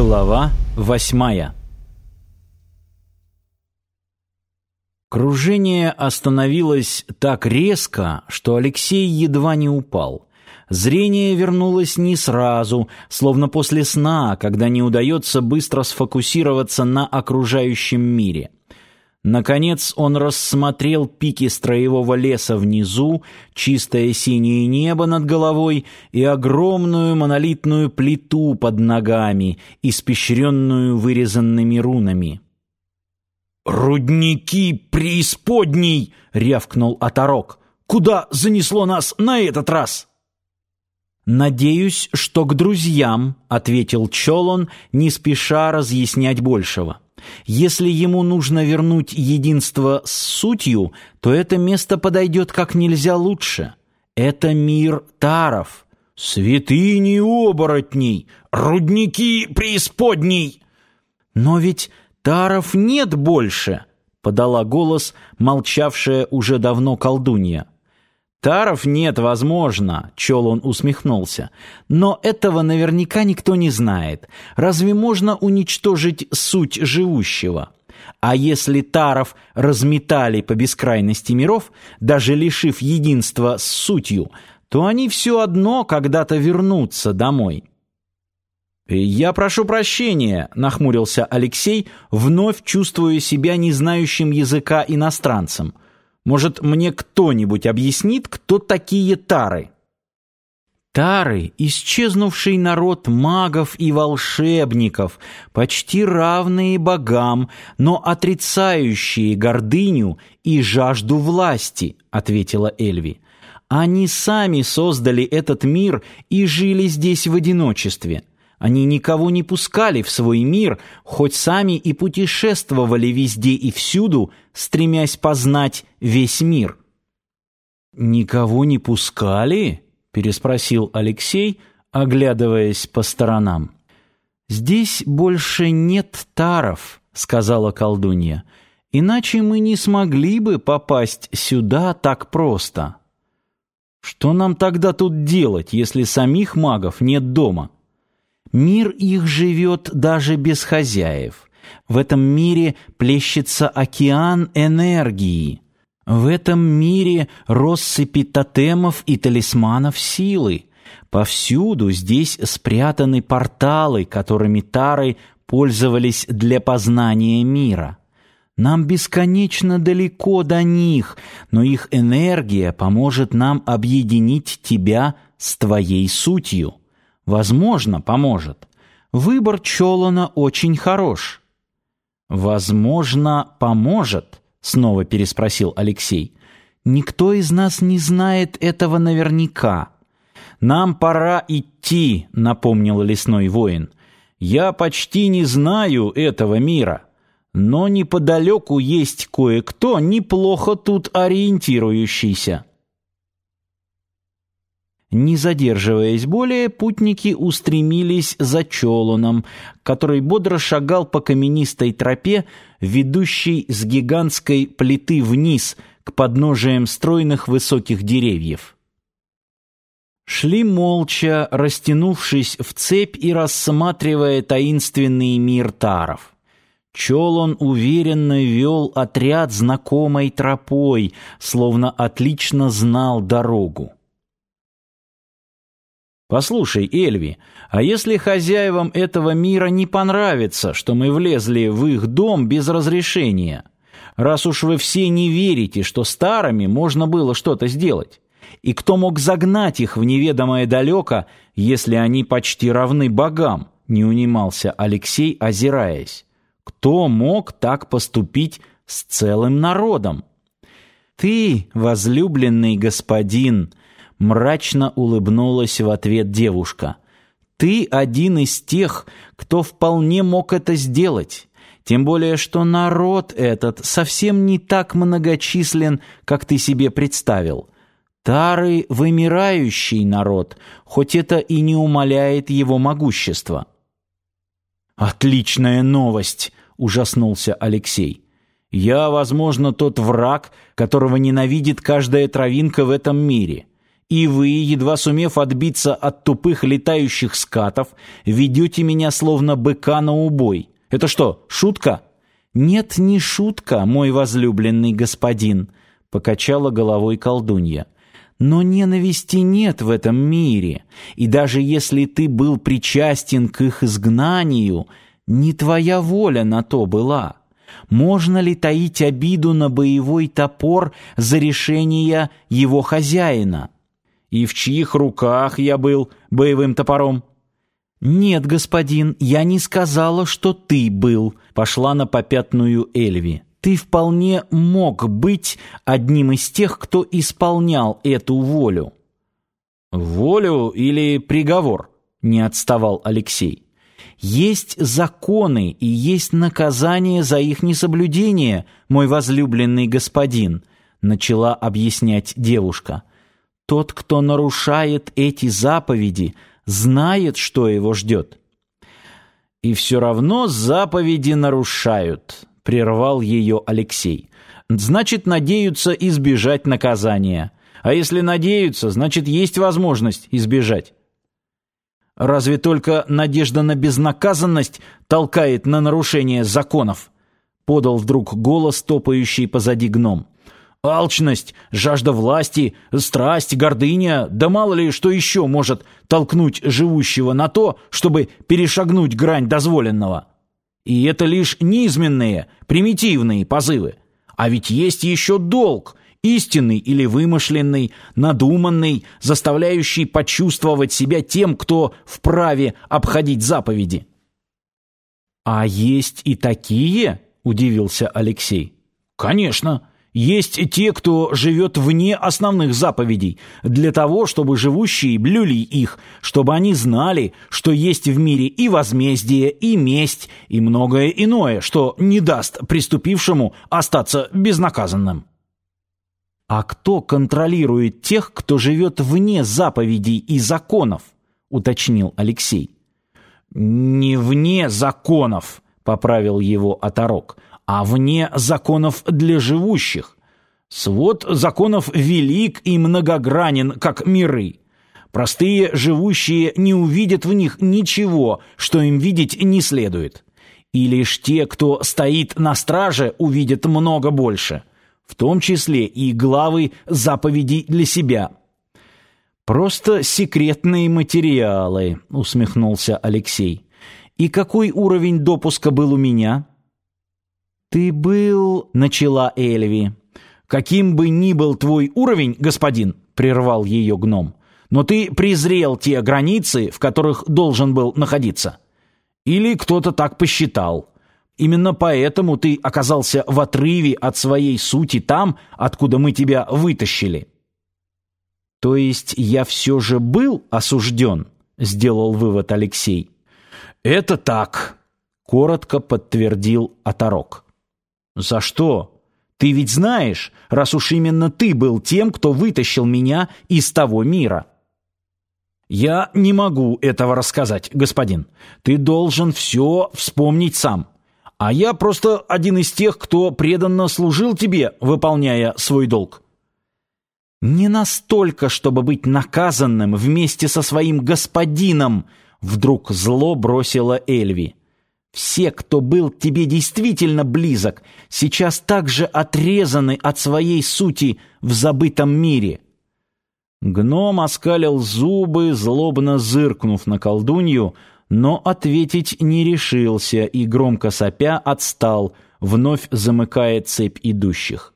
Глава восьмая Кружение остановилось так резко, что Алексей едва не упал. Зрение вернулось не сразу, словно после сна, когда не удается быстро сфокусироваться на окружающем мире. Наконец он рассмотрел пики строевого леса внизу, чистое синее небо над головой и огромную монолитную плиту под ногами, испещренную вырезанными рунами. «Рудники преисподней!» — рявкнул оторок. «Куда занесло нас на этот раз?» «Надеюсь, что к друзьям», — ответил Чолон, не спеша разъяснять большего. Если ему нужно вернуть единство с сутью, то это место подойдет как нельзя лучше. Это мир таров, святыни оборотней, рудники преисподней. Но ведь таров нет больше, подала голос молчавшая уже давно колдунья. Таров нет, возможно, Чолон усмехнулся. Но этого наверняка никто не знает. Разве можно уничтожить суть живущего? А если таров разметали по бескрайности миров, даже лишив единства с сутью, то они все одно когда-то вернутся домой. «Я прошу прощения», — нахмурился Алексей, вновь чувствуя себя не знающим языка иностранцем — может, мне кто-нибудь объяснит, кто такие тары? Тары — исчезнувший народ магов и волшебников, почти равные богам, но отрицающие гордыню и жажду власти, — ответила Эльви. Они сами создали этот мир и жили здесь в одиночестве. Они никого не пускали в свой мир, хоть сами и путешествовали везде и всюду, стремясь познать весь мир. «Никого не пускали?» — переспросил Алексей, оглядываясь по сторонам. «Здесь больше нет таров», — сказала колдунья. «Иначе мы не смогли бы попасть сюда так просто». «Что нам тогда тут делать, если самих магов нет дома?» Мир их живет даже без хозяев. В этом мире плещется океан энергии. В этом мире россыпи тотемов и талисманов силы. Повсюду здесь спрятаны порталы, которыми тары пользовались для познания мира. Нам бесконечно далеко до них, но их энергия поможет нам объединить тебя с твоей сутью. Возможно, поможет. Выбор Чолона очень хорош. Возможно, поможет, снова переспросил Алексей. Никто из нас не знает этого наверняка. Нам пора идти, напомнил лесной воин. Я почти не знаю этого мира, но неподалеку есть кое-кто неплохо тут ориентирующийся. Не задерживаясь более, путники устремились за Чолоном, который бодро шагал по каменистой тропе, ведущей с гигантской плиты вниз к подножиям стройных высоких деревьев. Шли молча, растянувшись в цепь и рассматривая таинственный мир таров. Чолон уверенно вел отряд знакомой тропой, словно отлично знал дорогу. Послушай, Эльви, а если хозяевам этого мира не понравится, что мы влезли в их дом без разрешения? Раз уж вы все не верите, что старыми можно было что-то сделать, и кто мог загнать их в неведомое далеко, если они почти равны богам, не унимался Алексей, озираясь. Кто мог так поступить с целым народом? Ты, возлюбленный господин, Мрачно улыбнулась в ответ девушка. Ты один из тех, кто вполне мог это сделать. Тем более, что народ этот совсем не так многочислен, как ты себе представил. Тары — вымирающий народ, хоть это и не умаляет его могущества. «Отличная новость!» — ужаснулся Алексей. «Я, возможно, тот враг, которого ненавидит каждая травинка в этом мире. И вы, едва сумев отбиться от тупых летающих скатов, ведете меня словно быка на убой. Это что, шутка?» «Нет, не шутка, мой возлюбленный господин», — покачала головой колдунья. «Но ненависти нет в этом мире, и даже если ты был причастен к их изгнанию, не твоя воля на то была. Можно ли таить обиду на боевой топор за решение его хозяина?» «И в чьих руках я был боевым топором?» «Нет, господин, я не сказала, что ты был», — пошла на попятную Эльви. «Ты вполне мог быть одним из тех, кто исполнял эту волю». «Волю или приговор?» — не отставал Алексей. «Есть законы и есть наказание за их несоблюдение, мой возлюбленный господин», — начала объяснять девушка. «Тот, кто нарушает эти заповеди, — знает, что его ждет. «И все равно заповеди нарушают», — прервал ее Алексей. «Значит, надеются избежать наказания. А если надеются, значит, есть возможность избежать». «Разве только надежда на безнаказанность толкает на нарушение законов?» — подал вдруг голос, топающий позади гном. Алчность, жажда власти, страсть, гордыня, да мало ли что еще может толкнуть живущего на то, чтобы перешагнуть грань дозволенного. И это лишь низменные, примитивные позывы. А ведь есть еще долг, истинный или вымышленный, надуманный, заставляющий почувствовать себя тем, кто вправе обходить заповеди. «А есть и такие?» – удивился Алексей. «Конечно». Есть те, кто живет вне основных заповедей, для того, чтобы живущие блюли их, чтобы они знали, что есть в мире и возмездие, и месть, и многое иное, что не даст преступившему остаться безнаказанным. А кто контролирует тех, кто живет вне заповедей и законов? уточнил Алексей. Не вне законов, поправил его оторок а вне законов для живущих. Свод законов велик и многогранен, как миры. Простые живущие не увидят в них ничего, что им видеть не следует. И лишь те, кто стоит на страже, увидят много больше, в том числе и главы заповедей для себя. «Просто секретные материалы», — усмехнулся Алексей. «И какой уровень допуска был у меня?» «Ты был...» — начала Эльви. «Каким бы ни был твой уровень, господин», — прервал ее гном, «но ты презрел те границы, в которых должен был находиться. Или кто-то так посчитал. Именно поэтому ты оказался в отрыве от своей сути там, откуда мы тебя вытащили». «То есть я все же был осужден?» — сделал вывод Алексей. «Это так», — коротко подтвердил Оторок. «За что? Ты ведь знаешь, раз уж именно ты был тем, кто вытащил меня из того мира». «Я не могу этого рассказать, господин. Ты должен все вспомнить сам. А я просто один из тех, кто преданно служил тебе, выполняя свой долг». «Не настолько, чтобы быть наказанным вместе со своим господином», вдруг зло бросила Эльви. Все, кто был тебе действительно близок, сейчас также отрезаны от своей сути в забытом мире. Гном оскалил зубы, злобно зыркнув на колдунью, но ответить не решился и, громко сопя, отстал, вновь замыкая цепь идущих.